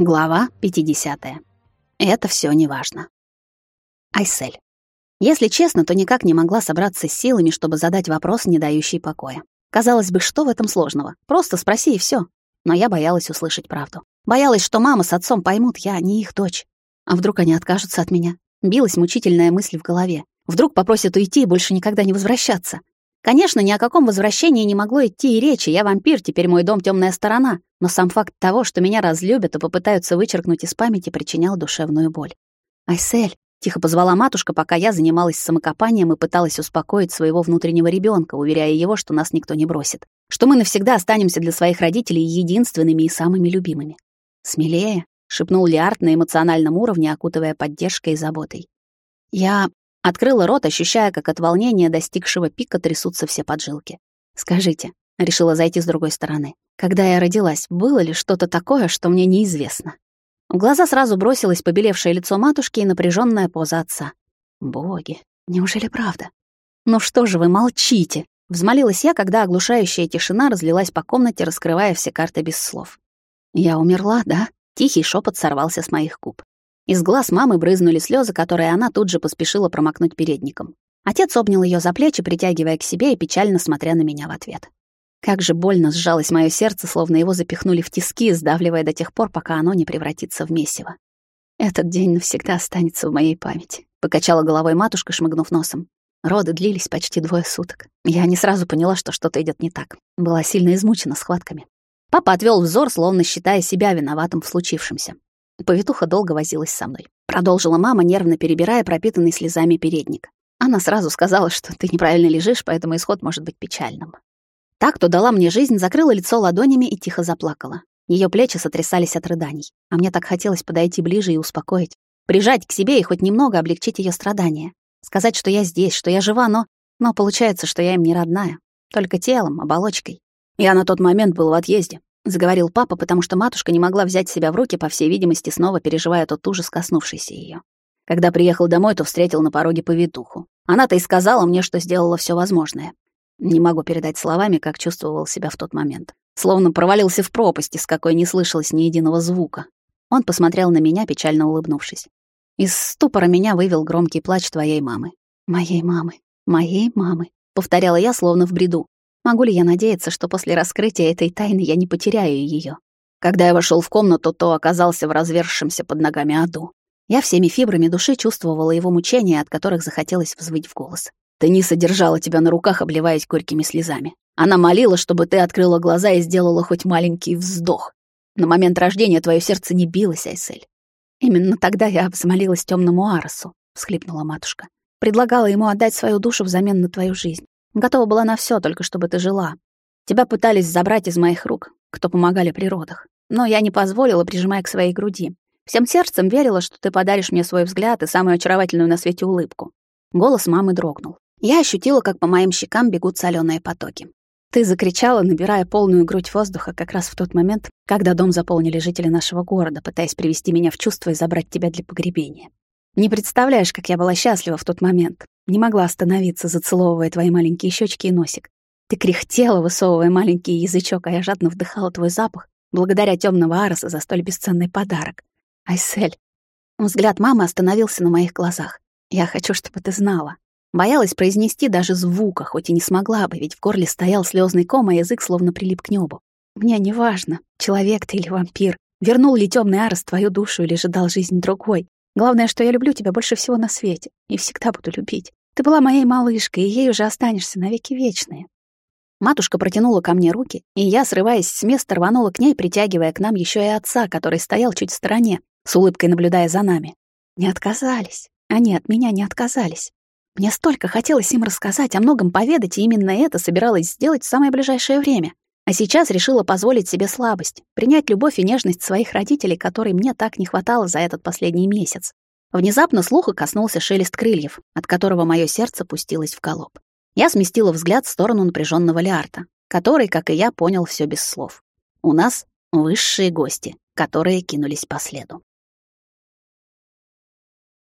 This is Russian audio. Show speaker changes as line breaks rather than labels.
Глава 50. Это все неважно. Айсель. Если честно, то никак не могла собраться с силами, чтобы задать вопрос, не дающий покоя. Казалось бы, что в этом сложного? Просто спроси и все. Но я боялась услышать правду. Боялась, что мама с отцом поймут, я не их дочь. А вдруг они откажутся от меня? Билась мучительная мысль в голове. Вдруг попросят уйти и больше никогда не возвращаться. Конечно, ни о каком возвращении не могло идти и речи. Я вампир, теперь мой дом темная сторона. Но сам факт того, что меня разлюбят и попытаются вычеркнуть из памяти, причинял душевную боль. «Айсель», — тихо позвала матушка, пока я занималась самокопанием и пыталась успокоить своего внутреннего ребенка, уверяя его, что нас никто не бросит. Что мы навсегда останемся для своих родителей единственными и самыми любимыми. «Смелее», — шепнул Лиард на эмоциональном уровне, окутывая поддержкой и заботой. Я Открыла рот, ощущая, как от волнения, достигшего пика, трясутся все поджилки. «Скажите», — решила зайти с другой стороны, «когда я родилась, было ли что-то такое, что мне неизвестно?» В глаза сразу бросилось побелевшее лицо матушки и напряженная поза отца. «Боги, неужели правда?» «Ну что же вы молчите?» — взмолилась я, когда оглушающая тишина разлилась по комнате, раскрывая все карты без слов. «Я умерла, да?» — тихий шепот сорвался с моих губ. Из глаз мамы брызнули слезы, которые она тут же поспешила промокнуть передником. Отец обнял ее за плечи, притягивая к себе и печально смотря на меня в ответ. Как же больно сжалось мое сердце, словно его запихнули в тиски, сдавливая до тех пор, пока оно не превратится в месиво. «Этот день навсегда останется в моей памяти», — покачала головой матушка, шмыгнув носом. Роды длились почти двое суток. Я не сразу поняла, что что-то идет не так. Была сильно измучена схватками. Папа отвел взор, словно считая себя виноватым в случившемся. Повитуха долго возилась со мной. Продолжила мама, нервно перебирая пропитанный слезами передник. Она сразу сказала, что ты неправильно лежишь, поэтому исход может быть печальным. Так, кто дала мне жизнь, закрыла лицо ладонями и тихо заплакала. Ее плечи сотрясались от рыданий, а мне так хотелось подойти ближе и успокоить, прижать к себе и хоть немного облегчить ее страдания. Сказать, что я здесь, что я жива, но... Но получается, что я им не родная. Только телом, оболочкой. Я на тот момент был в отъезде заговорил папа, потому что матушка не могла взять себя в руки, по всей видимости, снова переживая тот ужас, коснувшийся ее. Когда приехал домой, то встретил на пороге повитуху. Она-то и сказала мне, что сделала все возможное. Не могу передать словами, как чувствовал себя в тот момент. Словно провалился в пропасть, из какой не слышалось ни единого звука. Он посмотрел на меня, печально улыбнувшись. Из ступора меня вывел громкий плач твоей мамы. «Моей мамы, моей мамы», — повторяла я, словно в бреду. Могу ли я надеяться, что после раскрытия этой тайны я не потеряю ее? Когда я вошел в комнату, то оказался в развершемся под ногами аду. Я всеми фибрами души чувствовала его мучения, от которых захотелось взвыть в голос. Тениса держала тебя на руках, обливаясь горькими слезами. Она молила, чтобы ты открыла глаза и сделала хоть маленький вздох. На момент рождения твое сердце не билось, Айсель. Именно тогда я взмолилась темному Аросу, всхлипнула матушка. Предлагала ему отдать свою душу взамен на твою жизнь. Готова была на все, только чтобы ты жила. Тебя пытались забрать из моих рук, кто помогали при родах. Но я не позволила, прижимая к своей груди. Всем сердцем верила, что ты подаришь мне свой взгляд и самую очаровательную на свете улыбку. Голос мамы дрогнул. Я ощутила, как по моим щекам бегут соленые потоки. Ты закричала, набирая полную грудь воздуха как раз в тот момент, когда дом заполнили жители нашего города, пытаясь привести меня в чувство и забрать тебя для погребения. Не представляешь, как я была счастлива в тот момент. Не могла остановиться, зацеловывая твои маленькие щечки и носик. Ты кряхтела, высовывая маленький язычок, а я жадно вдыхала твой запах, благодаря темного Ароса за столь бесценный подарок. Айсель. Взгляд мамы остановился на моих глазах. Я хочу, чтобы ты знала. Боялась произнести даже звука, хоть и не смогла бы, ведь в горле стоял слезный ком, а язык словно прилип к небу. Мне не важно, человек ты или вампир, вернул ли темный Арос твою душу или же дал жизнь другой. Главное, что я люблю тебя больше всего на свете и всегда буду любить. Ты была моей малышкой, и ей уже останешься навеки вечные. Матушка протянула ко мне руки, и я, срываясь с места, рванула к ней, притягивая к нам еще и отца, который стоял чуть в стороне, с улыбкой наблюдая за нами. Не отказались. Они от меня не отказались. Мне столько хотелось им рассказать, о многом поведать, и именно это собиралась сделать в самое ближайшее время. А сейчас решила позволить себе слабость, принять любовь и нежность своих родителей, которой мне так не хватало за этот последний месяц. Внезапно слуха коснулся шелест крыльев, от которого мое сердце пустилось в колоб. Я сместила взгляд в сторону напряженного Лиарта, который, как и я, понял все без слов. У нас высшие гости, которые кинулись по следу.